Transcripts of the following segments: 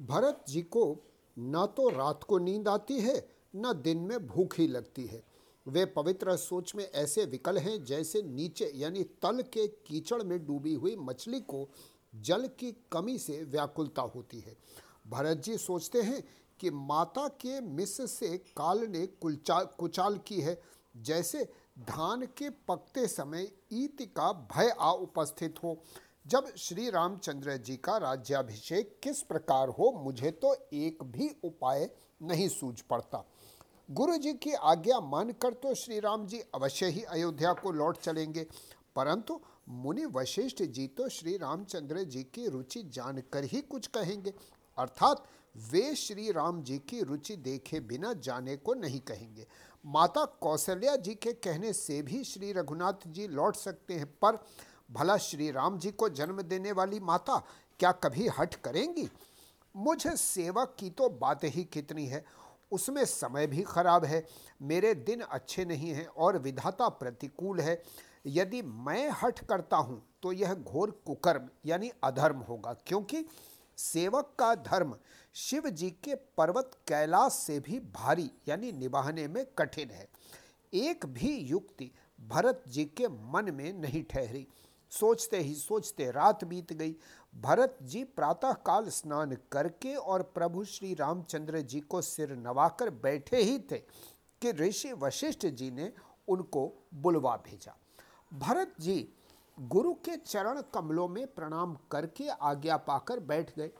भरत जी को न तो रात को नींद आती है, न दिन में भूख ही लगती है। वे पवित्र सोच में ऐसे विकल हैं जैसे नीचे यानी तल के कीचड़ में डूबी हुई मछली को जल की कमी से व्याकुलता होती है। भरत जी सोचते हैं कि माता के मिस से काल ने कुलचा, कुचाल की है। जैसे धान के पकते समय ईत का भय आ उपस्थित हो जब श्री रामचंद्र जी का राज्याभिषेक किस प्रकार हो, मुझे तो एक भी उपाय नहीं सूझ पड़ता। गुरु जी की आज्ञा मानकर तो श्री राम जी अवश्य ही अयोध्या को लौट चलेंगे। परंतु मुनि वशिष्ठ जी तो श्री रामचंद्र जी की रुचि जानकर ही कुछ कहेंगे। अर्थात वे श्री राम जी की रुचि देखे बिना जाने को नहीं कहेंगे। माता कौशल्या जी के कहने से भी श्री रघुनाथ जी लौट सकते हैं, पर भला श्री राम जी को जन्म देने वाली माता क्या कभी हट करेंगी? मुझे सेवक की तो बात ही कितनी है। उसमें समय भी खराब है, मेरे दिन अच्छे नहीं हैं और विधाता प्रतिकूल है। यदि मैं हट करता हूँ तो यह घोर कुकर्म यानी अधर्म होगा, क्योंकि सेवक का धर्म शिव जी के पर्वत कैलाश से भी भारी यानी निभाने में कठिन है। एक भी युक्ति भरत जी के मन में नहीं ठहरी। सोचते ही सोचते रात बीत गई। भरत जी प्रातः काल स्नान करके और प्रभु श्री रामचंद्र जी को सिर नवाकर बैठे ही थे कि ऋषि वशिष्ठ जी ने उनको बुलवा भेजा। भरत जी गुरु के चरण कमलों में प्रणाम करके आज्ञा पाकर बैठ गए।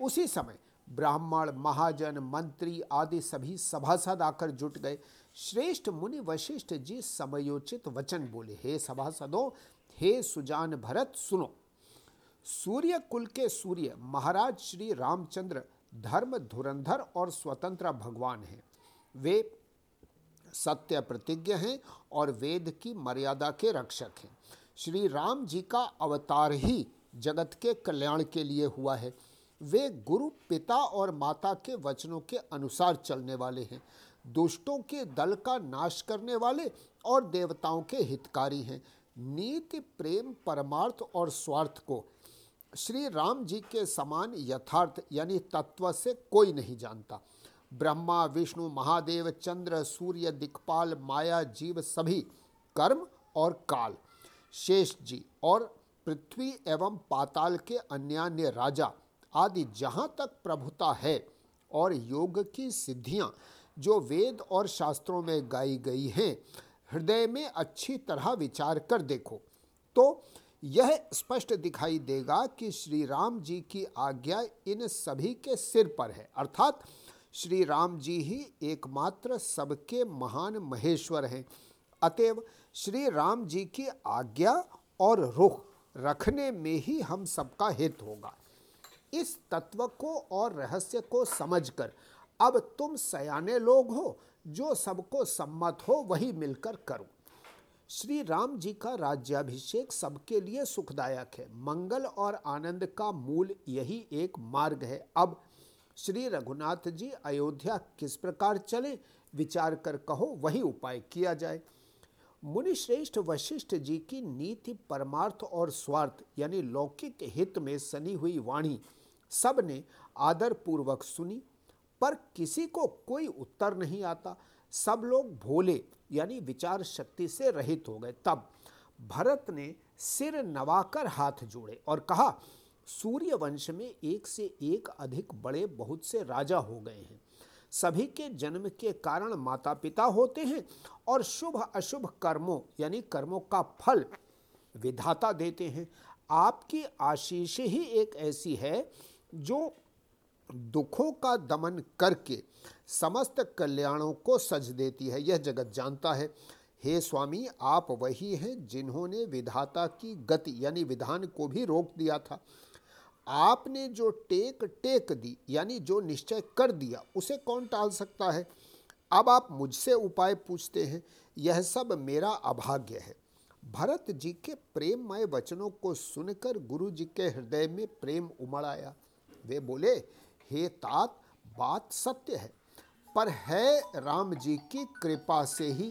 उसी समय ब्राह्मण, महाजन, मंत्री आदि सभी सभासद आकर जुट गए। श्रेष्ठ मुनि वशिष्ठ जी समयोचित वचन बोले, हे सभासदों हे सुजान भरत, सुनो। सूर्य कुल के सूर्य, महाराज श्री रामचंद्र, धर्म धुरंधर और स्वतंत्र भगवान हैं। वे सत्य प्रतिज्ञ हैं और वेद की मर्यादा के रक्षक हैं। श्री राम जी का अवतार ही जगत के कल्याण के लिए हुआ है। वे गुरु, पिता और माता के वचनों के अनुसार चलने वाले हैं। दुष्टों के दल का नाश करने वाले और देवताओं के हितकारी हैं। नीति, प्रेम, परमार्थ और स्वार्थ को श्री राम जी के समान यथार्थ यानी तत्व से कोई नहीं जानता। ब्रह्मा, विष्णु, महादेव, चंद्र, सूर्य, दिक्पाल, माया, जीव सभी कर्म और काल, शेष जी और पृथ्वी एवं पाताल के अन्यान्य राजा आदि जहाँ तक प्रभुता है और योग की सिद्धियाँ जो वेद और शास्त्रों में गाई गई हैं हृदय में अच्छी तरह विचार कर देखो। तो यह स्पष्ट दिखाई देगा कि श्री राम जी की आज्ञा इन सभी के सिर पर है। अर्थात श्री राम जी ही एकमात्र सबके महान महेश्वर हैं। अतएव श्री राम जी की आज्ञा और रुख रखने में ही हम सबका हित होगा। इस तत्व को और रहस्य को समझकर अब तुम सयाने लोग हो जो सबको सम्मत हो, वही मिलकर करो। श्री राम जी का राज्याभिषेक सबके लिए सुखदायक है। मंगल और आनंद का मूल यही एक मार्ग है। अब श्री रघुनाथ जी अयोध्या किस प्रकार चले, विचार कर कहो, वही उपाय किया जाए। मुनिश्रेष्ठ वशिष्ठ जी की नीति, परमार्थ और स्वार्थ, यानी लौकिक हित में सनी हुई वाणी सबने आदर पूर्वक सुनी। पर किसी को कोई उत्तर नहीं आता। सब लोग भोले, यानी विचार शक्ति से रहित हो गए। तब भरत ने सिर नवाकर हाथ जोड़े और कहा सूर्य वंश में एक से एक अधिक बड़े बहुत से राजा हो गए हैं। सभी के जन्म के कारण माता पिता होते हैं और शुभ अशुभ कर्मों, यानी कर्मों का फल विधाता देते हैं। आपकी आशीष ही एक ऐसी है जो दुखों का दमन करके समस्त कल्याणों को सज देती है। यह जगत जानता है, हे स्वामी, आप वही हैं जिन्होंने विधाता की गति, यानी विधान को भी रोक दिया था। आपने जो टेक टेक दी, यानी जो निश्चय कर दिया, उसे कौन टाल सकता है? अब आप मुझसे उपाय पूछते हैं। यह सब मेरा अभाग्य है। भरत जी के प्रेममय वचनों को सुनकर गुरु जी के हृदय में प्रेम उमड़ आया। वे बोले हे तात, बात सत्य है, पर है राम जी की कृपा से ही।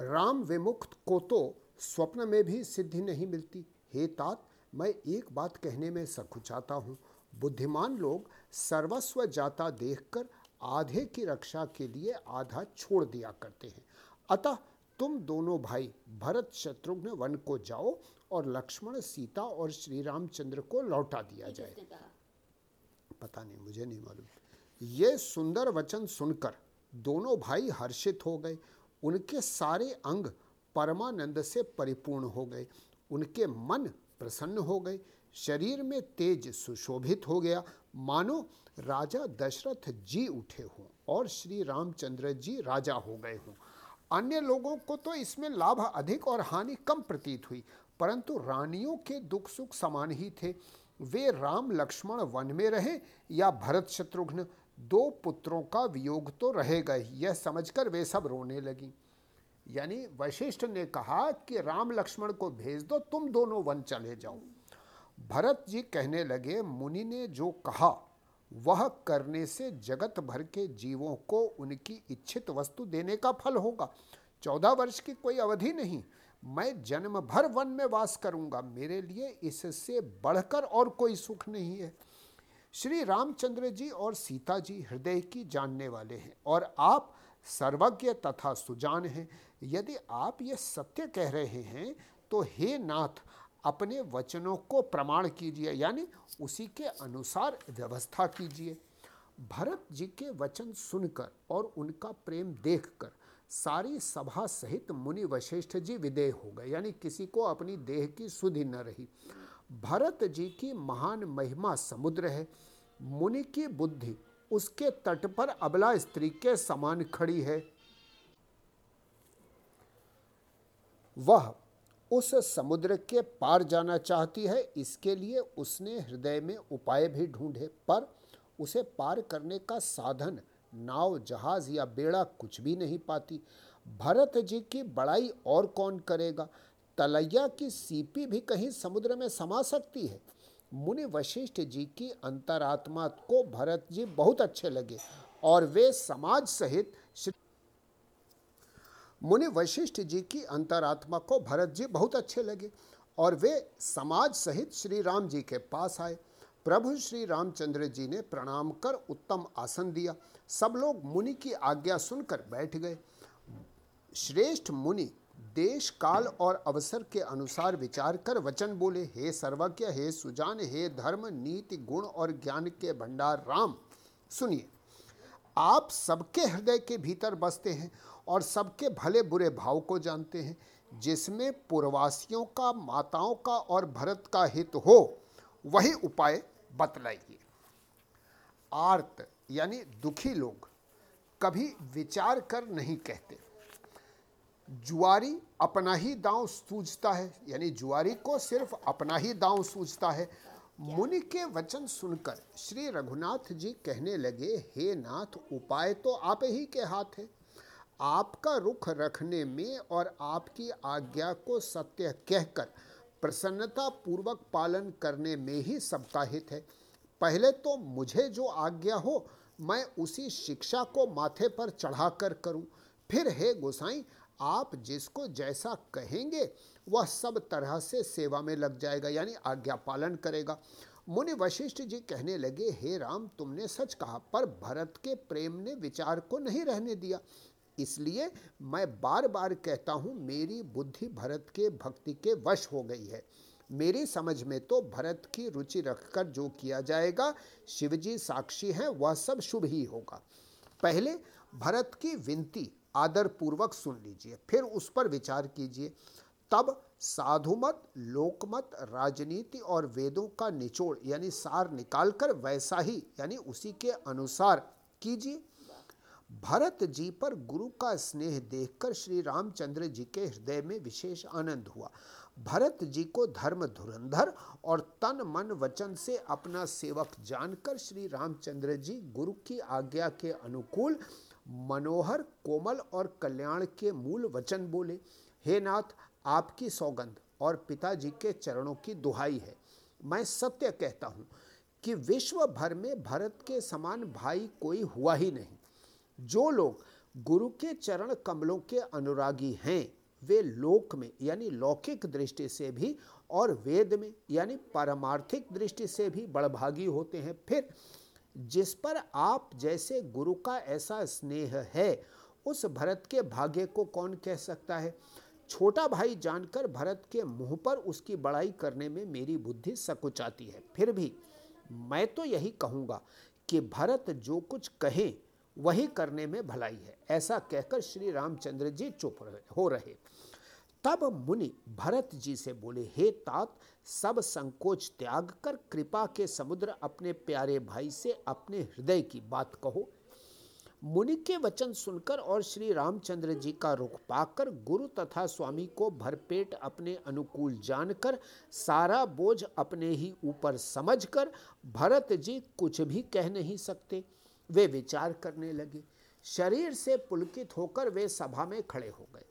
राम विमुक्त को तो स्वप्न में भी सिद्धि नहीं मिलती। हे तात, मैं एक बात कहने में सकुचाता हूँ। बुद्धिमान लोग सर्वस्व जाता देखकर आधे की रक्षा के लिए आधा छोड़ दिया करते हैं। अतः तुम दोनों भाई, भरत शत्रुघ्न वन को जाओ और लक्ष्मण सीता और श्री रामचंद्र को लौटा दिया जाए। पता नहीं मुझे नहीं मालूम। ये सुंदर वचन सुनकर दोनों भाई हर्षित हो गए। उनके सारे अंग परमानंद से परिपूर्ण हो गए। उनके मन प्रसन्न हो गए। शरीर में तेज सुशोभित हो गया। मानो राजा दशरथ जी उठे हों और श्री रामचंद्र जी राजा हो गए हों। अन्य लोगों को तो इसमें लाभ अधिक और हानि कम प्रतीत हुई। परंतु रानियों के दुख सुख समान ही थे। वे राम लक्ष्मण वन में रहे या भरत शत्रुघ्न, दो पुत्रों का वियोग तो रहेगा ही यह समझकर वे सब रोने लगी। यानी वशिष्ठ ने कहा कि राम लक्ष्मण को भेज दो, तुम दोनों वन चले जाओ। भरत जी कहने लगे, मुनि ने जो कहा, वह करने से जगत भर के जीवों को उनकी इच्छित वस्तु देने का फल होगा। चौदह वर्ष की कोई अवधि नहीं मैं जन्म भर वन में वास करूँगा, मेरे लिए इससे बढ़कर और कोई सुख नहीं है। श्री रामचंद्र जी और सीता जी हृदय की जानने वाले हैं और आप सर्वज्ञ तथा सुजान हैं। यदि आप ये सत्य कह रहे हैं तो हे नाथ, अपने वचनों को प्रमाण कीजिए, यानी उसी के अनुसार व्यवस्था कीजिए। भरत जी के वचन सुनकर और उनका प्रेम देखकर सारी सभा सहित मुनि वशिष्ठ जी विदेह हो गए, यानी किसी को अपनी देह की सुधि न रही। भरत जी की महान महिमा समुद्र है, मुनि की बुद्धि उसके तट पर अबला स्त्री के समान खड़ी है। वह उस समुद्र के पार जाना चाहती है, इसके लिए उसने हृदय में उपाय भी ढूंढे, पर उसे पार करने का साधन नाव, जहाज़ या बेड़ा कुछ भी नहीं पाती। भरत जी की बड़ाई और कौन करेगा? तलैया की सीपी भी कहीं समुद्र में समा सकती है। मुनि वशिष्ठ जी की अंतरात्मा को भरत जी बहुत अच्छे लगे और वे समाज सहित मुनि वशिष्ठ जी की अंतरात्मा को भरत जी बहुत अच्छे लगे और वे समाज सहित श्री राम जी के पास आए। प्रभु श्री रामचंद्र जी ने प्रणाम कर उत्तम आसन दिया। सब लोग मुनि की आज्ञा सुनकर बैठ गए। श्रेष्ठ मुनि देश काल और अवसर के अनुसार विचार कर वचन बोले, हे सर्वज्ञ, हे सुजान, हे धर्म, नीति, गुण और ज्ञान के भंडार, राम, सुनिए। आप सबके हृदय के भीतर बसते हैं और सबके भले बुरे भाव को जानते हैं। जिसमें पूर्वासियों का, माताओं का और भरत का हित हो वही उपाय बतलाइए। आर्त यानी दुखी लोग कभी विचार कर नहीं कहते। जुआरी अपना ही दांव सूझता है यानी जुआरी को सिर्फ़ अपना ही दांव सूझता है। मुनि के वचन सुनकर श्री रघुनाथ जी कहने लगे हे नाथ उपाय तो आप ही के हाथ है। आपका रुख रखने में और आपकी आज्ञा को सत्य कहकर प्रसन्नता पूर्वक पालन करने में ही सबका हित है। पहले तो मुझे जो आज्ञा हो, मैं उसी शिक्षा को माथे पर चढ़ाकर करूँ। फिर हे गोसाई, आप जिसको जैसा कहेंगे, वह सब तरह से सेवा में लग जाएगा, यानी आज्ञा पालन करेगा। मुनि वशिष्ठ जी कहने लगे, हे राम, तुमने सच कहा, पर भरत के प्रेम ने विचार को नहीं रहने दिया। इसलिए मैं बार बार कहता हूँ, मेरी बुद्धि भरत के भक्ति के वश हो गई है। मेरी समझ में तो भरत की रुचि रखकर जो किया जाएगा, शिवजी साक्षी हैं, वह सब शुभ ही होगा। पहले भरत की विनती आदर पूर्वक सुन लीजिए, फिर उस पर विचार कीजिए। तब साधुमत लोकमत राजनीति और वेदों का निचोड़, यानी सार निकालकर वैसा ही, यानी उसी के अनुसार कीजिए। भरत जी पर गुरु का स्नेह देखकर श्री रामचंद्र जी के हृदय में विशेष आनंद हुआ। भरत जी को धर्म धुरंधर और तन मन वचन से अपना सेवक जानकर श्री रामचंद्र जी गुरु की आज्ञा के अनुकूल मनोहर, कोमल और कल्याण के मूल वचन बोले, हे नाथ, आपकी सौगंध और पिताजी के चरणों की दुहाई है। मैं सत्य कहता हूँ कि विश्व भर में भरत के समान भाई कोई हुआ ही नहीं। जो लोग गुरु के चरण कमलों के अनुरागी हैं, वे लोक में, यानी लौकिक दृष्टि से भी और वेद में, यानी पारमार्थिक दृष्टि से भी बड़भागी होते हैं। फिर जिस पर आप जैसे गुरु का ऐसा स्नेह है, उस भरत के भाग्य को कौन कह सकता है? छोटा भाई जानकर भरत के मुँह पर उसकी बड़ाई करने में मेरी बुद्धि सकुचाती है। फिर भी मैं तो यही कहूँगा कि भरत जो कुछ कहे वही करने में भलाई है, ऐसा कहकर श्री रामचंद्र जी चुप हो रहे। तब मुनि भरत जी से बोले, हे तात, सब संकोच त्याग कर कृपा के समुद्र अपने प्यारे भाई से अपने हृदय की बात कहो मुनि के वचन सुनकर और श्री रामचंद्र जी का रुख पाकर गुरु तथा स्वामी को भरपेट अपने अनुकूल जानकर, सारा बोझ अपने ही ऊपर समझकर, भरत जी कुछ भी कह नहीं सकते। वे विचार करने लगे। शरीर से पुलकित होकर वे सभा में खड़े हो गए।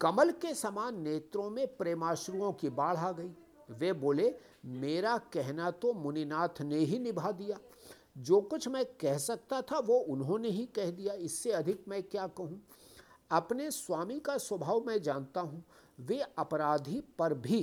कमल के समान नेत्रों में प्रेमाश्रुओं की बाढ़ आ गई। वे बोले, मेरा कहना तो मुनिनाथ ने ही निभा दिया। जो कुछ मैं कह सकता था वो उन्होंने ही कह दिया। इससे अधिक मैं क्या कहूँ? अपने स्वामी का स्वभाव मैं जानता हूँ। वे अपराधी पर भी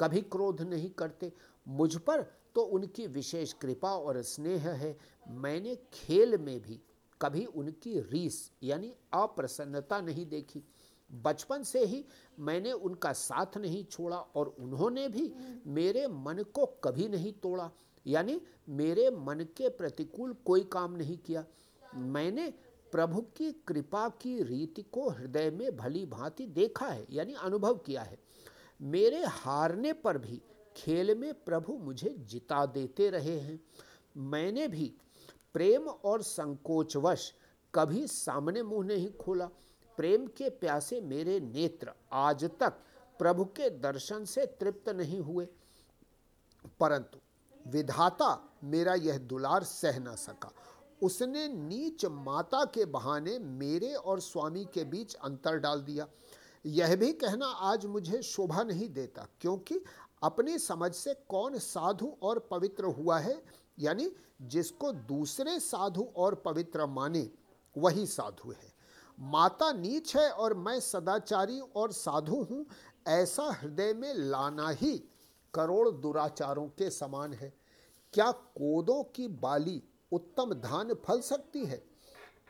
कभी क्रोध नहीं करते। मुझ पर तो उनकी विशेष कृपा और स्नेह है। मैंने खेल में भी कभी उनकी रीस यानी अप्रसन्नता नहीं देखी। बचपन से ही मैंने उनका साथ नहीं छोड़ा और उन्होंने भी मेरे मन को कभी नहीं तोड़ा। यानी मेरे मन के प्रतिकूल कोई काम नहीं किया। मैंने प्रभु की कृपा की रीति को हृदय में भली भांति देखा है, यानी अनुभव किया है। मेरे हारने पर भी खेल में प्रभु मुझे जिता देते रहे हैं। मैंने भी प्रेम और संकोचवश कभी सामने मुँह नहीं खोला। प्रेम के प्यासे मेरे नेत्र आज तक प्रभु के दर्शन से तृप्त नहीं हुए। परंतु विधाता मेरा यह दुलार सह न सका। उसने नीच माता के बहाने मेरे और स्वामी के बीच अंतर डाल दिया। यह भी कहना आज मुझे शोभा नहीं देता, क्योंकि अपनी समझ से कौन साधु और पवित्र हुआ है? यानी जिसको दूसरे साधु और पवित्र माने, वही साधु है। माता नीच है और मैं सदाचारी और साधु हूँ, ऐसा हृदय में लाना ही करोड़ दुराचारों के समान है। क्या कोदों की बाली उत्तम धान फल सकती है?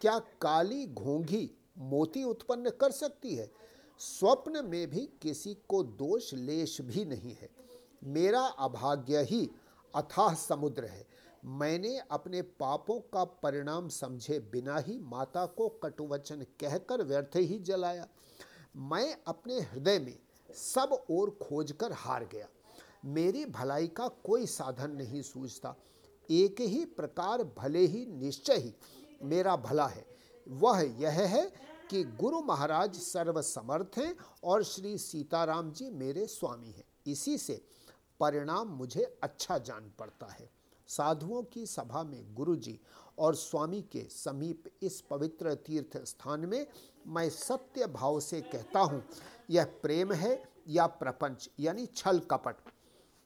क्या काली घोंघी मोती उत्पन्न कर सकती है? स्वप्न में भी किसी को दोष लेश भी नहीं है। मेरा अभाग्य ही अथाह समुद्र है। मैंने अपने पापों का परिणाम समझे बिना ही माता को कटुवचन कहकर व्यर्थ ही जलाया। मैं अपने हृदय में सब ओर खोजकर हार गया। मेरी भलाई का कोई साधन नहीं सूझता। एक ही प्रकार भले ही निश्चय ही मेरा भला है। वह यह है कि गुरु महाराज सर्वसमर्थ हैं और श्री सीताराम जी मेरे स्वामी हैं। इसी से परिणाम मुझे अच्छा जान पड़ता है। साधुओं की सभा में गुरु जी और स्वामी के समीप इस पवित्र तीर्थ स्थान में मैं सत्य भाव से कहता हूँ, यह प्रेम है या प्रपंच, यानी छल कपट?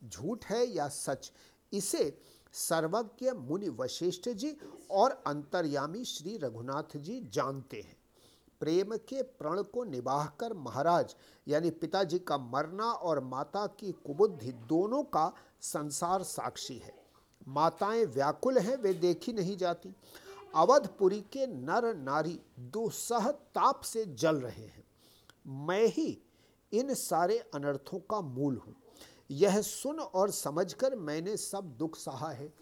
झूठ है या सच? इसे सर्वज्ञ मुनि वशिष्ठ जी और अंतर्यामी श्री रघुनाथ जी जानते हैं। प्रेम के प्रण को निभाह कर महाराज, यानी पिताजी का मरना और माता की कुबुद्धि दोनों का संसार साक्षी है। माताएँ व्याकुल हैं, वे देखी नहीं जाती। अवधपुरी के नर नारी दुस्सह ताप से जल रहे हैं। मैं ही इन सारे अनर्थों का मूल हूँ। यह सुन और समझकर मैंने सब दुख सहा है।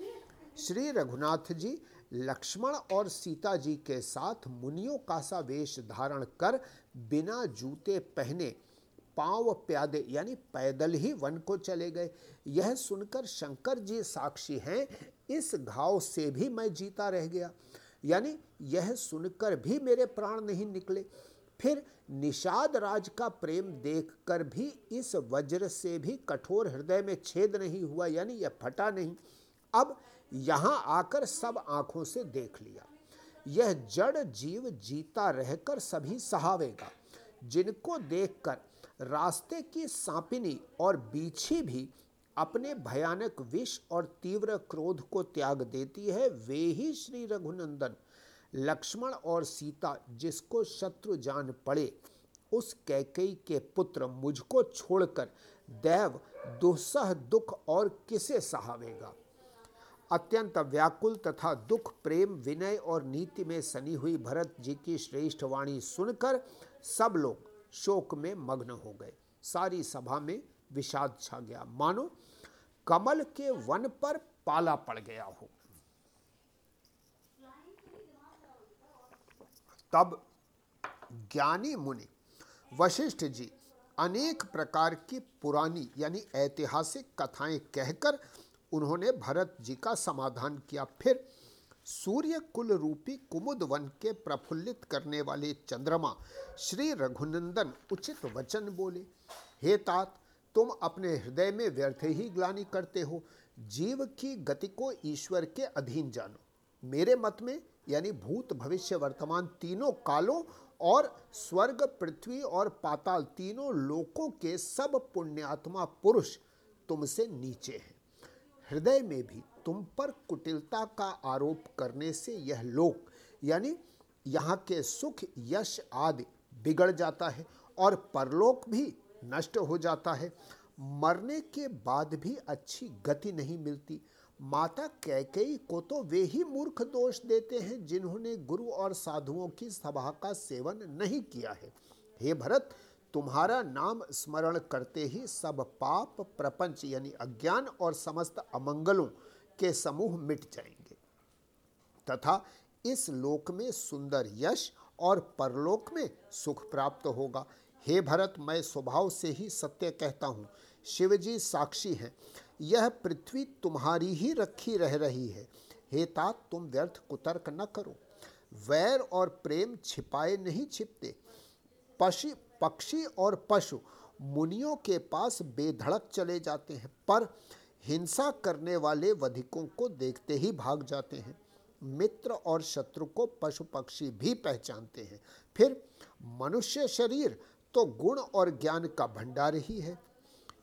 श्री रघुनाथ जी लक्ष्मण और सीता जी के साथ मुनियों का सा वेश धारण कर बिना जूते पहने पाँव प्यादे, यानी पैदल ही वन को चले गए। यह सुनकर शंकर जी साक्षी हैं, इस घाव से भी मैं जीता रह गया। यानी यह सुनकर भी मेरे प्राण नहीं निकले। फिर निषाद राज का प्रेम देखकर भी इस वज्र से भी कठोर हृदय में छेद नहीं हुआ, यानी यह फटा नहीं। अब यहाँ आकर सब आँखों से देख लिया। यह जड़ जीव जीता रहकर सभी सहावेगा। जिनको देखकर रास्ते की सांपिनी और बीछी भी अपने भयानक विष और तीव्र क्रोध को त्याग देती है, वे ही श्री रघुनंदन। लक्ष्मण और सीता जिसको शत्रु जान पड़े, उस कैकई के पुत्र मुझको छोड़कर दैव, दुस्सह दुख और किसे सहावेगा? अत्यंत व्याकुल तथा दुख, प्रेम, विनय और नीति में सनी हुई भरत जी की श्रेष्ठ वाणी सुनकर सब लोग शोक में मग्न हो गए। सारी सभा में विषाद छा गया। मानो कमल के वन पर पाला पड़ गया हो। तब ज्ञानी मुनि, वशिष्ठ जी अनेक प्रकार की पुरानी यानी ऐतिहासिक कथाएँ कहकर उन्होंने भरत जी का समाधान किया। फिर सूर्य कुल रूपी कुमुद वन के प्रफुल्लित करने वाले चंद्रमा श्री रघुनंदन उचित वचन बोले, हे तात, तुम अपने हृदय में व्यर्थ ही ग्लानी करते हो। जीव की गति को ईश्वर के अधीन जानो। मेरे मत में, यानी भूत भविष्य वर्तमान तीनों कालों और स्वर्ग, पृथ्वी और पाताल तीनों लोकों के सब पुण्यात्मा पुरुष तुमसे नीचे हैं। हृदय में भी तुम पर कुटिलता का आरोप करने से यह लोक, यानी यहाँ के सुख, यश आदि बिगड़ जाता है और परलोक भी नष्ट हो जाता है। मरने के बाद भी अच्छी गति नहीं मिलती। माता कैकेयी को तो वे ही मूर्ख दोष देते हैं जिन्होंने गुरु और साधुओं की सभा का सेवन नहीं किया है। हे भरत तुम्हारा नाम स्मरण करते ही सब पाप, प्रपंच यानी अज्ञान और समस्त अमंगलों के समूह मिट जाएँगे। तथा इस लोक में सुंदर यश और परलोक में सुख प्राप्त होगा। हे भरत, मैं स्वभाव से ही सत्य कहता हूँ। शिवजी साक्षी हैं। यह पृथ्वी तुम्हारी ही रखी रह रही है। हे तात, तुम व्यर्थ कुतर्क न करो। वैर और प्रेम छिपाए नहीं छिपते। पशु पक्षी और पशु मुनियों के पास बेधड़क चले जाते हैं, पर हिंसा करने वाले वधिकों को देखते ही भाग जाते हैं। मित्र और शत्रु को पशु पक्षी भी पहचानते हैं। फिर मनुष्य शरीर तो गुण और ज्ञान का भंडार ही है।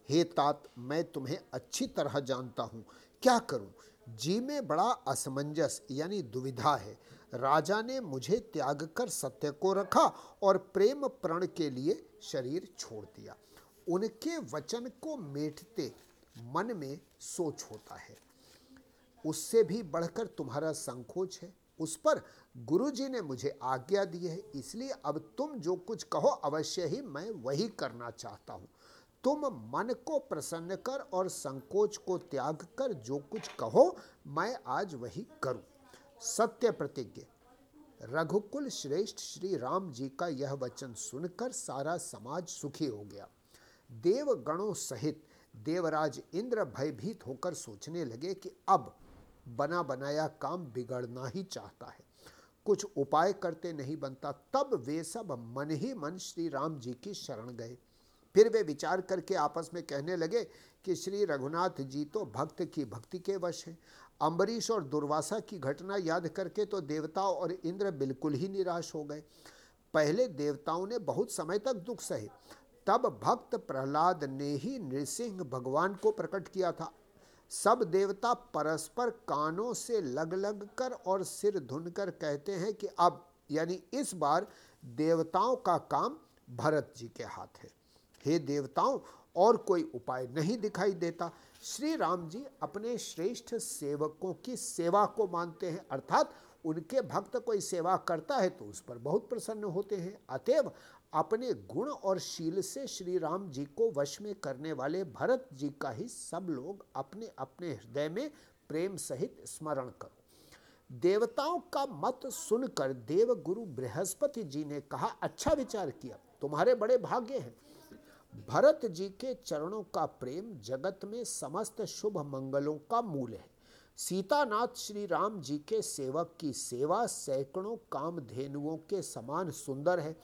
हे तात, मैं तुम्हें अच्छी तरह जानता हूँ। क्या करूँ? जी में बड़ा असमंजस यानी दुविधा है। राजा ने मुझे त्याग कर सत्य को रखा और प्रेम प्रण के लिए शरीर छोड़ दिया। उनके वचन को मेटते मन में सोच होता है। उससे भी बढ़कर तुम्हारा संकोच है। उस पर गुरुजी ने मुझे आज्ञा दी है, इसलिए अब तुम जो कुछ कहो अवश्य ही मैं वही करना चाहता हूँ। तुम मन को प्रसन्न कर और संकोच को त्याग कर जो कुछ कहो मैं आज वही करूँ। सत्य प्रतिज्ञ। रघुकुल श्रेष्ठ श्री राम जी का यह वचन सुनकर सारा समाज सुखी हो गया। देव गणों सहित देवराज इंद्र भयभीत होकर सोचने लगे कि अब बना बनाया काम बिगड़ना ही चाहता है। कुछ उपाय करते नहीं बनता, तब वे सब मन ही मन श्री राम जी की शरण गए। फिर वे विचार करके आपस में कहने लगे कि श्री रघुनाथ जी तो भक्त की भक्ति के वश हैं। अम्बरीश और दुर्वासा की घटना याद करके तो देवताओं और इंद्र बिल्कुल ही निराश हो गए। पहले देवताओं ने बहुत समय तक दुख सहे तब भक्त प्रहलाद ने ही नृसिंह भगवान को प्रकट किया था। सब देवता परस्पर कानों से लग लग कर और सिर धुन कर कहते हैं कि अब, यानी इस बार देवताओं का काम भरत जी के हाथ है। हे देवताओं, और कोई उपाय नहीं दिखाई देता। श्री राम जी अपने श्रेष्ठ सेवकों की सेवा को मानते हैं, अर्थात उनके भक्त कोई सेवा करता है तो उस पर बहुत प्रसन्न होते हैं। अतएव अपने गुण और शील से श्री राम जी को वश में करने वाले भरत जी का ही सब लोग अपने अपने हृदय में प्रेम सहित स्मरण करो। देवताओं का मत सुनकर देव गुरु बृहस्पति जी ने कहा अच्छा विचार किया, तुम्हारे बड़े भाग्य हैं। भरत जी के चरणों का प्रेम जगत में समस्त शुभ मंगलों का मूल है। सीतानाथ श्री राम जी के सेवक की सेवा सैकड़ों कामधेनुओं के समान सुंदर है।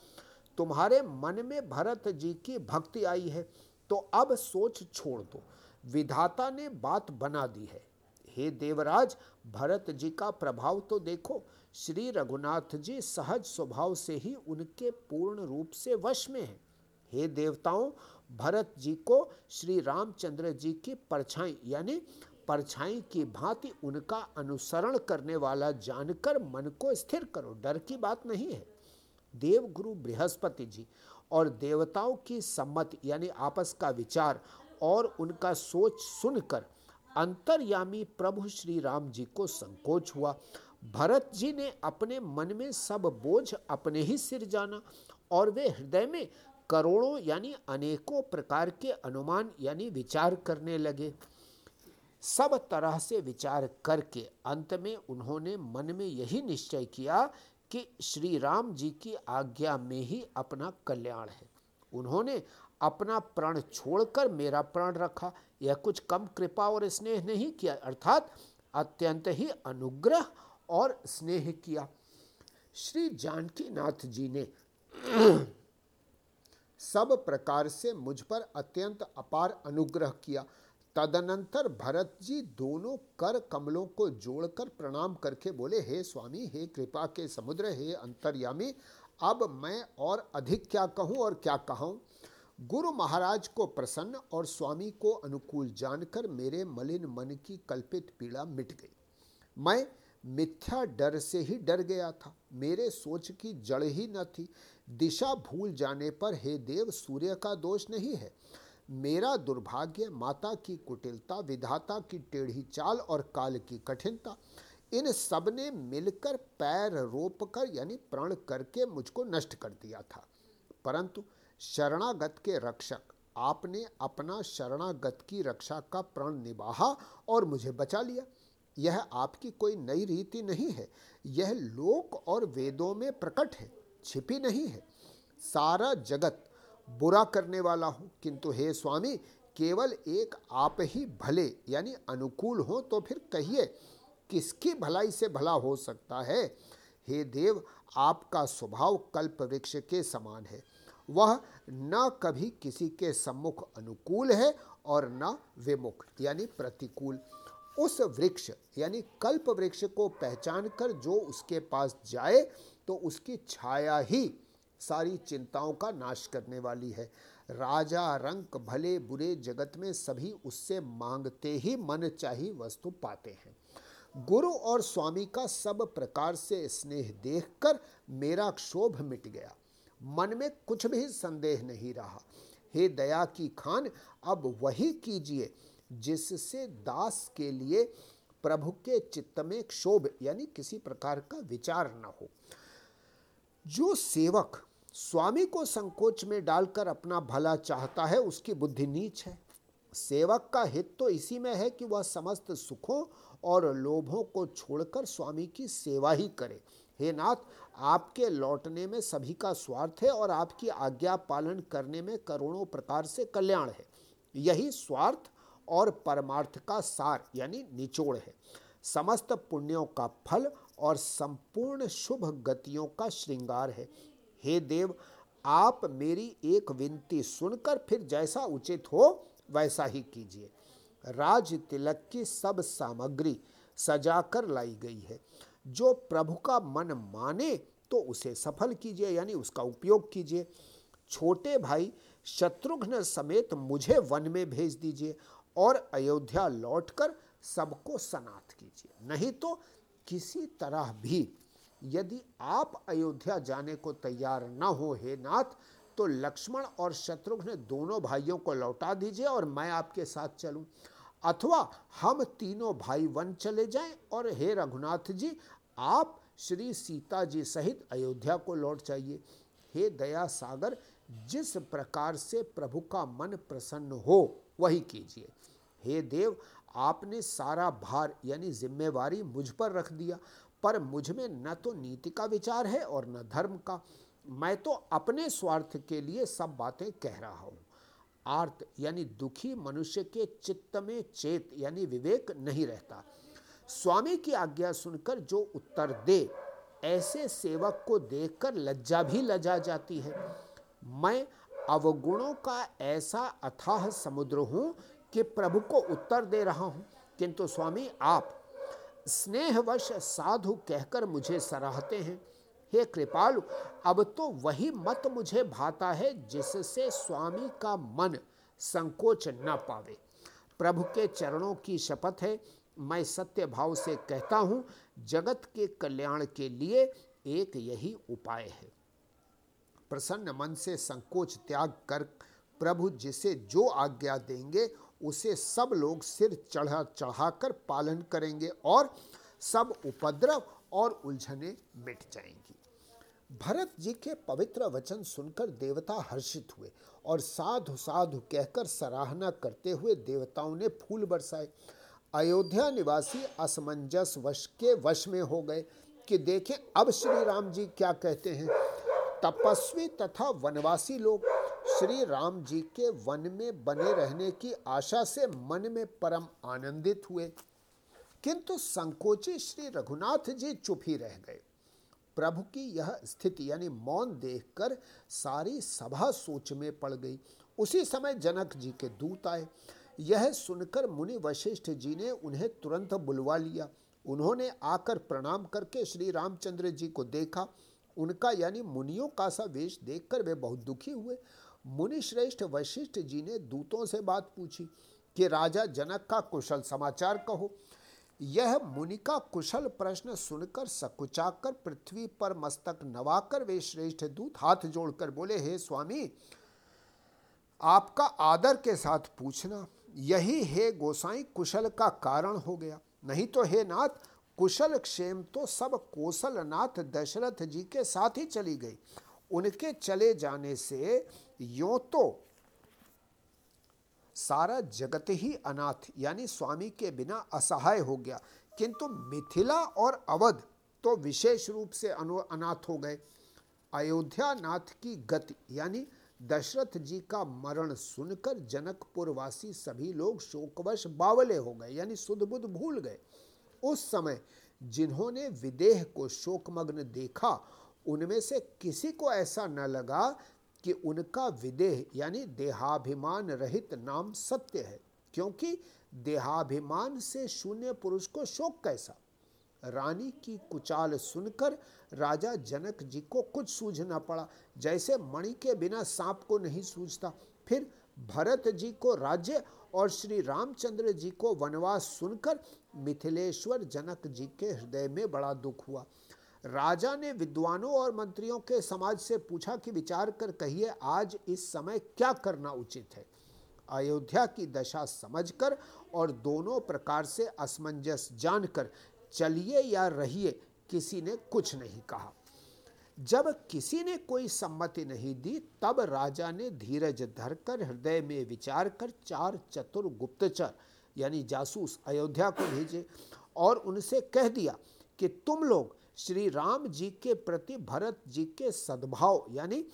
तुम्हारे मन में भरत जी की भक्ति आई है तो अब सोच छोड़ दो। विधाता ने बात बना दी है। हे देवराज, भरत जी का प्रभाव तो देखो। श्री रघुनाथ जी सहज स्वभाव से ही उनके पूर्ण रूप से वश में हैं। हे देवताओं, भरत जी को श्री रामचंद्र जी की परछाई, यानी परछाई की भांति उनका अनुसरण करने वाला जानकर मन को स्थिर करो। डर की बात नहीं है। देव गुरु बृहस्पति जी और देवताओं की सम्मति, यानी आपस का विचार और उनका सोच सुनकर अंतर्यामी प्रभु श्री राम जी को संकोच हुआ। भरत जी ने अपने मन में सब बोझ अपने ही सिर जाना और वे हृदय में करोड़ों यानी अनेकों प्रकार के अनुमान यानी विचार करने लगे। सब तरह से विचार करके अंत में उन्होंने मन में यही निश्चय किया कि श्री राम जी की आज्ञा में ही अपना कल्याण है। उन्होंने अपना प्राण छोड़कर मेरा प्राण रखा। यह कुछ कम कृपा और स्नेह नहीं किया, अर्थात अत्यंत ही अनुग्रह और स्नेह किया। श्री जानकी नाथ जी ने सब प्रकार से मुझ पर अत्यंत अपार अनुग्रह किया। तदनंतर भरत जी दोनों कर कमलों को जोड़कर प्रणाम करके बोले, हे स्वामी, हे कृपा के समुद्र, हे अंतर्यामी, अब मैं और अधिक क्या कहूँ और क्या कहूँ गुरु महाराज को प्रसन्न और स्वामी को अनुकूल जानकर मेरे मलिन मन की कल्पित पीड़ा मिट गई। मैं मिथ्या डर से ही डर गया था। मेरे सोच की जड़ ही न थी। दिशा भूल जाने पर, हे देव, सूर्य का दोष नहीं है। मेरा दुर्भाग्य, माता की कुटिलता, विधाता की टेढ़ी चाल और काल की कठिनता, इन सबने मिलकर पैर रोप कर यानी प्रण करके मुझको नष्ट कर दिया था। परंतु शरणागत के रक्षक, आपने अपना शरणागत की रक्षा का प्रण निभाहा और मुझे बचा लिया। यह आपकी कोई नई रीति नहीं है। यह लोक और वेदों में प्रकट है। छिपी नहीं है। सारा जगत बुरा करने वाला हूँ, किंतु हे स्वामी, केवल एक आप ही भले, यानी अनुकूल हो तो फिर कहिए, किसकी भलाई से भला हो सकता है? हे देव, आपका स्वभाव कल्प वृक्ष के समान है। वह न कभी किसी के सम्मुख अनुकूल है और न विमुख, यानी प्रतिकूल। उस वृक्ष, यानी कल्प वृक्ष को पहचान कर जो उसके पास जाए तो उसकी छाया ही सारी चिंताओं का नाश करने वाली है। राजा रंक भले बुरे जगत में सभी उससे मांगते ही मन चाही वस्तु पाते हैं। गुरु और स्वामी का सब प्रकार से स्नेह देखकर मेरा क्षोभ मिट गया। मन में कुछ भी संदेह नहीं रहा। हे दया की खान, अब वही कीजिए जिससे दास के लिए प्रभु के चित्त में क्षोभ यानी किसी प्रकार का विचार न हो। जो सेवक स्वामी को संकोच में डालकर अपना भला चाहता है, उसकी बुद्धि नीच है। सेवक का हित तो इसी में है कि वह समस्त सुखों और लोभों को छोड़कर स्वामी की सेवा ही करे। हे नाथ, आपके लौटने में सभी का स्वार्थ है और आपकी आज्ञा पालन करने में करोड़ों प्रकार से कल्याण है। यही स्वार्थ और परमार्थ का सार, यानी निचोड़ है। समस्त पुण्यों का फल और संपूर्ण शुभ गतियों का श्रृंगार है। हे देव, आप मेरी एक विनती सुनकर फिर जैसा उचित हो, वैसा ही कीजिए। राज तिलक की सब सामग्री सजाकर लाई गई है। जो प्रभु का मन माने तो उसे सफल कीजिए, यानी उसका उपयोग कीजिए। छोटे भाई, शत्रुघ्न समेत मुझे वन में भेज दीजिए और अयोध्या लौटकर सबको सनाथ कीजिए। नहीं तो किसी तरह भी यदि आप अयोध्या जाने को तैयार न हो, हे नाथ तो लक्ष्मण और शत्रुघ्न दोनों भाइयों को लौटा दीजिए और मैं आपके साथ चलूँ। अथवा हम तीनों भाई वन चले जाएँ और हे रघुनाथ जी, आप श्री सीता जी सहित अयोध्या को लौट जाइए। हे दया सागर, जिस प्रकार से प्रभु का मन प्रसन्न हो, वही कीजिए। हे देव आपने सारा भार यानी जिम्मेवारी मुझ पर रख दिया, पर मुझमें न तो नीति का विचार है और न धर्म का। मैं तो अपने स्वार्थ के लिए सब बातें कह रहा हूँ। आर्त यानी दुखी मनुष्य के चित्त में चेत यानी विवेक नहीं रहता। स्वामी की आज्ञा सुनकर जो उत्तर दे, ऐसे सेवक को देखकर लज्जा भी लजा जाती है। मैं अवगुणों का ऐसा अथाह समुद्र हूँ कि प्रभु को उत्तर दे रहा हूँ। किंतु स्वामी, आप स्नेहवश साधु कहकर मुझे सराहते हैं। हे कृपालु, अब तो वही मत मुझे भाता है जिससे स्वामी का मन संकोच न पावे। प्रभु के चरणों की शपथ है। मैं सत्य भाव से कहता हूँ, जगत के कल्याण के लिए एक यही उपाय है। प्रसन्न मन से संकोच त्याग कर प्रभु जिसे जो आज्ञा देंगे उसे सब लोग सिर चढ़ा चढ़ाकर पालन करेंगे और सब उपद्रव और उलझने मिट जाएँगी। भरत जी के पवित्र वचन सुनकर देवता हर्षित हुए और साधु साधु कहकर सराहना करते हुए देवताओं ने फूल बरसाए। अयोध्या निवासी असमंजस वश के वश में हो गए कि देखें अब श्री राम जी क्या कहते हैं। तपस्वी तथा वनवासी लोग श्री राम जी के वन में बने रहने की आशा से मन में परम आनंदित हुए। किंतु संकोची श्री रघुनाथ जी चुप ही रह गए। प्रभु की यह स्थिति यानी मौन देखकर सारी सभा सोच में पड़ गई। उसी समय जनक जी के दूत आए। यह सुनकर मुनि वशिष्ठ जी ने उन्हें तुरंत बुलवा लिया। उन्होंने आकर प्रणाम करके श्री रामचंद्र जी को देखा। उनका यानी मुनियों का सा वेश देखकर वे बहुत दुखी हुए। मुनि श्रेष्ठ वशिष्ठ जी ने दूतों से बात पूछी कि, राजा जनक का कुशल समाचार कहो। यह मुनि का कुशल प्रश्न सुनकर सकुचाकर पृथ्वी पर मस्तक नवाकर वे श्रेष्ठ दूत हाथ जोड़कर बोले, हे स्वामी, आपका आदर के साथ पूछना, यही हे गोसाई कुशल का कारण हो गया। नहीं तो हे नाथ, कुशल क्षेम तो सब कोसल नाथ दशरथ जी के साथ ही चली गई। उनके चले जाने से यो तो सारा जगत ही अनाथ, यानी स्वामी के बिना असहाय हो गया। किंतु मिथिला और अवध तो विशेष रूप से अनाथ हो गए। अयोध्या नाथ की गति, यानी दशरथ जी का मरण सुनकर जनकपुर वासी सभी लोग शोकवश बावले हो गए, यानी सुध बुध भूल गए। उस समय जिन्होंने विदेह को शोकमग्न देखा, उनमें से किसी को ऐसा न लगा कि उनका विदेह यानी देहाभिमान रहित नाम सत्य है, क्योंकि देहाभिमान से शून्य पुरुष को शोक कैसा? रानी की कुचाल सुनकर राजा जनक जी को कुछ सूझना पड़ा। जैसे मणि के बिना सांप को नहीं सूझता, फिर भरत जी को राज्य और श्री रामचंद्र जी को वनवास सुनकर मिथिलेश्वर जनक जी के हृदय में बड़ा दुख हुआ। राजा ने विद्वानों और मंत्रियों के समाज से पूछा कि विचार कर कहिए, आज इस समय क्या करना उचित है? अयोध्या की दशा समझकर और दोनों प्रकार से असमंजस जानकर, चलिए या रहिए, किसी ने कुछ नहीं कहा। जब किसी ने कोई सम्मति नहीं दी, तब राजा ने धीरज धरकर हृदय में विचार कर चार चतुर गुप्तचर, यानी जासूस अयोध्या को भेजे और उनसे कह दिया कि तुम लोग श्री राम जी के प्रति भरत जी के सद्भाव, यानी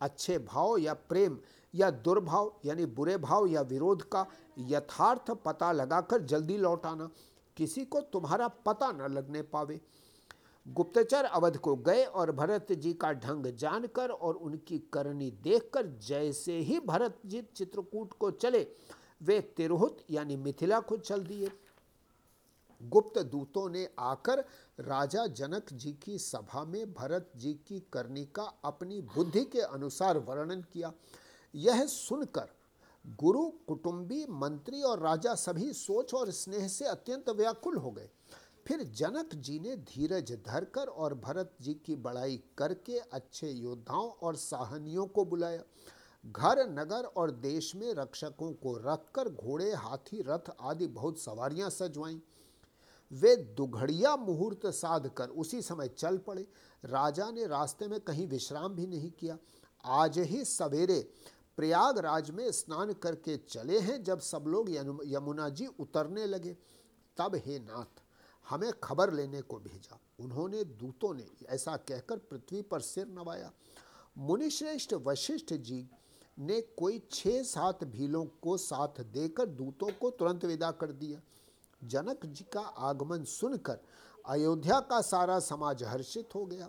अच्छे भाव या प्रेम या दुर्भाव, यानी बुरे भाव या विरोध का यथार्थ पता लगाकर जल्दी लौट आना। किसी को तुम्हारा पता न लगने पावे। गुप्तचर अवध को गए और भरत जी का ढंग जानकर और उनकी करनी देखकर जैसे ही भरत जी चित्रकूट को चले, वे तिरहुत, यानी मिथिला को चल दिए। गुप्त दूतों ने आकर राजा जनक जी की सभा में भरत जी की करनी का अपनी बुद्धि के अनुसार वर्णन किया। यह सुनकर गुरु, कुटुंबी, मंत्री और राजा सभी सोच और स्नेह से अत्यंत व्याकुल हो गए। फिर जनक जी ने धीरज धरकर और भरत जी की बड़ाई करके अच्छे योद्धाओं और साहनियों को बुलाया। घर, नगर और देश में रक्षकों को रखकर घोड़े, हाथी, रथ आदि बहुत सवारियाँ सजवाईं। वे दुघड़िया मुहूर्त साध कर उसी समय चल पड़े। राजा ने रास्ते में कहीं विश्राम भी नहीं किया। आज ही सवेरे प्रयागराज में स्नान करके चले हैं जब सब लोग यमुना जी उतरने लगे। तब हे नाथ, हमें खबर लेने को भेजा। उन्होंने दूतों ने ऐसा कहकर पृथ्वी पर सिर नवाया। मुनिश्रेष्ठ वशिष्ठ जी ने कोई छः सात भीलों को साथ देकर दूतों को तुरंत विदा कर दिया। जनक जी का आगमन सुनकर अयोध्या का सारा समाज हर्षित हो गया।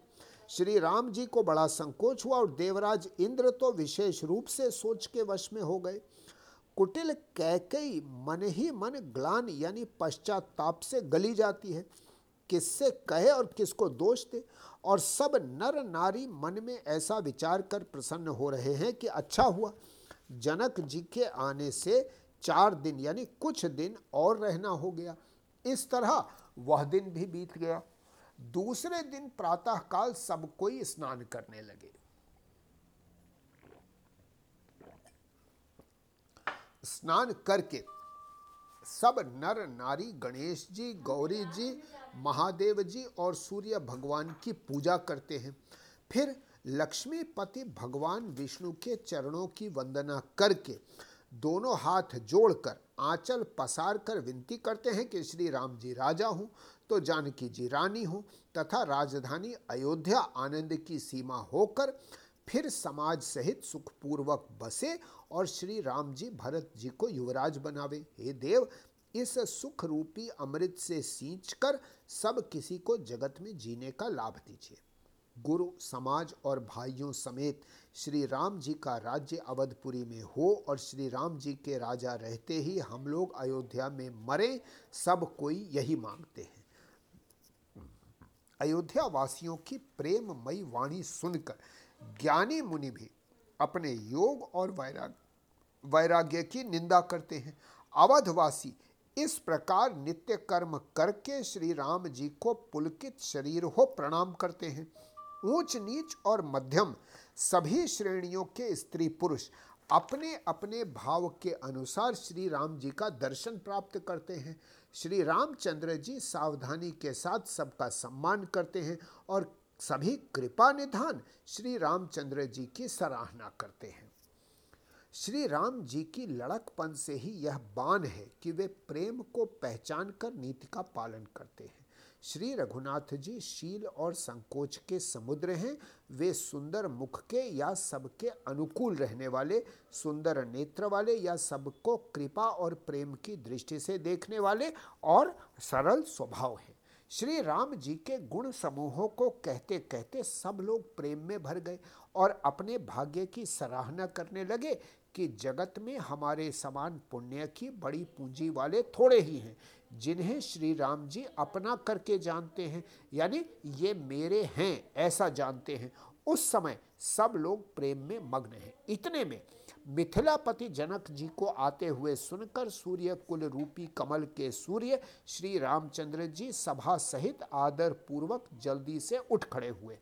श्री राम जी को बड़ा संकोच हुआ और देवराज इंद्र तो विशेष रूप से सोच के वश में हो गए। कुटिल कैकई मन ही मन ग्लान यानी पश्चाताप से गली जाती है। किससे कहे और किसको दोष दे? और सब नर नारी मन में ऐसा विचार कर प्रसन्न हो रहे हैं कि अच्छा हुआ। जनक जी के आने से चार दिन, यानी कुछ दिन और रहना हो गया। इस तरह वह दिन भी बीत गया। दूसरे दिन प्रातःकाल सब कोई स्नान करने लगे। स्नान करके सब नर नारी गणेश जी, गौरी जी, महादेव जी और सूर्य भगवान की पूजा करते हैं। फिर लक्ष्मीपति भगवान विष्णु के चरणों की वंदना करके दोनों हाथ जोड़कर आंचल पसार कर विनती करते हैं कि श्री राम जी राजा हूँ तो जानकी जी रानी हूँ, तथा राजधानी अयोध्या आनंद की सीमा होकर फिर समाज सहित सुखपूर्वक बसे और श्री राम जी भरत जी को युवराज बनावे। हे देव, इस सुख रूपी अमृत से सींच कर सब किसी को जगत में जीने का लाभ दीजिए। गुरु, समाज और भाइयों समेत श्री राम जी का राज्य अवधपुरी में हो और श्री राम जी के राजा रहते ही हम लोग अयोध्या में मरे, सब कोई यही मांगते हैं। अयोध्या वासियों की प्रेममयी वाणी सुनकर ज्ञानी मुनि भी अपने योग और वैराग वैराग्य की निंदा करते हैं। अवधवासी इस प्रकार नित्य कर्म करके श्री राम जी को पुलकित शरीर हो प्रणाम करते हैं। ऊंच नीच और मध्यम सभी श्रेणियों के स्त्री पुरुष अपने अपने भाव के अनुसार श्री राम जी का दर्शन प्राप्त करते हैं। श्री रामचंद्र जी सावधानी के साथ सबका सम्मान करते हैं और सभी कृपा निधान श्री रामचंद्र जी की सराहना करते हैं। श्री राम जी की लड़कपन से ही यह बान है कि वे प्रेम को पहचान कर नीति का पालन करते हैं। श्री रघुनाथ जी शील और संकोच के समुद्र हैं। वे सुंदर मुख के या सबके अनुकूल रहने वाले, सुंदर नेत्र वाले या सबको कृपा और प्रेम की दृष्टि से देखने वाले और सरल स्वभाव हैं। श्री राम जी के गुण समूहों को कहते कहते सब लोग प्रेम में भर गए और अपने भाग्य की सराहना करने लगे कि जगत में हमारे समान पुण्य की बड़ी पूंजी वाले थोड़े ही हैं। जिन्हें श्री राम जी अपना करके जानते हैं, यानी ये मेरे हैं, ऐसा जानते हैं। उस समय सब लोग प्रेम में मग्न हैं। इतने में मिथिलापति जनक जी को आते हुए सुनकर सूर्य कुल रूपी कमल के सूर्य श्री रामचंद्र जी सभा सहित आदर पूर्वक जल्दी से उठ खड़े हुए।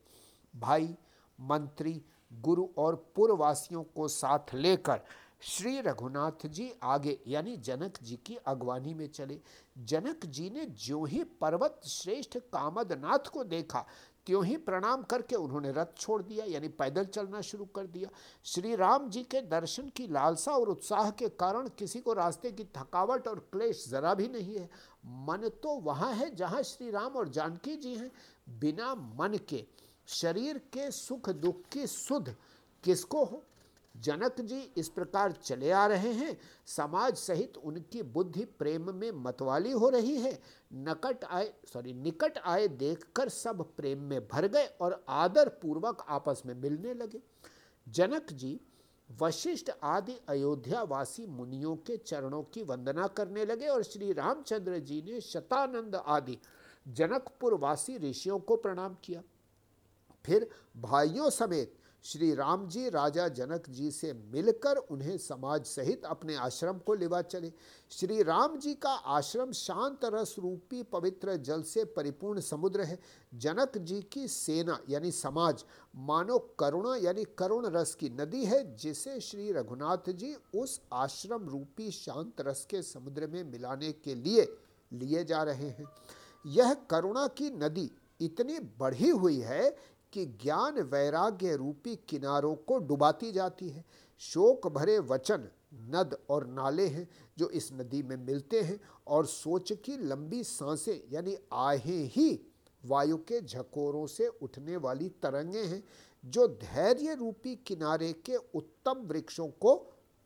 भाई, मंत्री, गुरु और पूर्ववासियों को साथ लेकर श्री रघुनाथ जी आगे, यानी जनक जी की अगवानी में चले। जनक जी ने जो ही पर्वत श्रेष्ठ कामदनाथ को देखा, त्यों ही प्रणाम करके उन्होंने रथ छोड़ दिया, यानी पैदल चलना शुरू कर दिया। श्री राम जी के दर्शन की लालसा और उत्साह के कारण किसी को रास्ते की थकावट और क्लेश जरा भी नहीं है। मन तो वहाँ है जहाँ श्री राम और जानकी जी हैं, बिना मन के। शरीर के सुख दुख की सुध किसको हो? जनक जी इस प्रकार चले आ रहे हैं। समाज सहित उनकी बुद्धि प्रेम में मतवाली हो रही है। नकट आए सॉरी निकट आए देखकर सब प्रेम में भर गए और आदर पूर्वक आपस में मिलने लगे। जनक जी वशिष्ठ आदि अयोध्या वासी मुनियों के चरणों की वंदना करने लगे और श्री रामचंद्र जी ने शतानंद आदि जनकपुर वासी ऋषियों को प्रणाम किया। फिर भाइयों समेत श्री राम जी, राजा जनक जी से मिलकर उन्हें समाज सहित अपने आश्रम को लेवा चले। श्री राम जी का आश्रम शांत रस रूपी पवित्र जल से परिपूर्ण समुद्र है। जनक जी की सेना, यानी समाज, मानो करुणा, यानी करुण रस की नदी है, जिसे श्री रघुनाथ जी उस आश्रम रूपी शांत रस के समुद्र में मिलाने के लिए लिए जा रहे हैं। यह करुणा की नदी इतनी बढ़ी हुई है कि ज्ञान वैराग्य रूपी किनारों को डुबाती जाती है। शोक भरे वचन नद और नाले हैं जो इस नदी में मिलते हैं और सोच की लंबी साँसें यानी आहें ही वायु के झकोरों से उठने वाली तरंगे हैं जो धैर्य रूपी किनारे के उत्तम वृक्षों को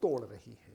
तोड़ रही हैं।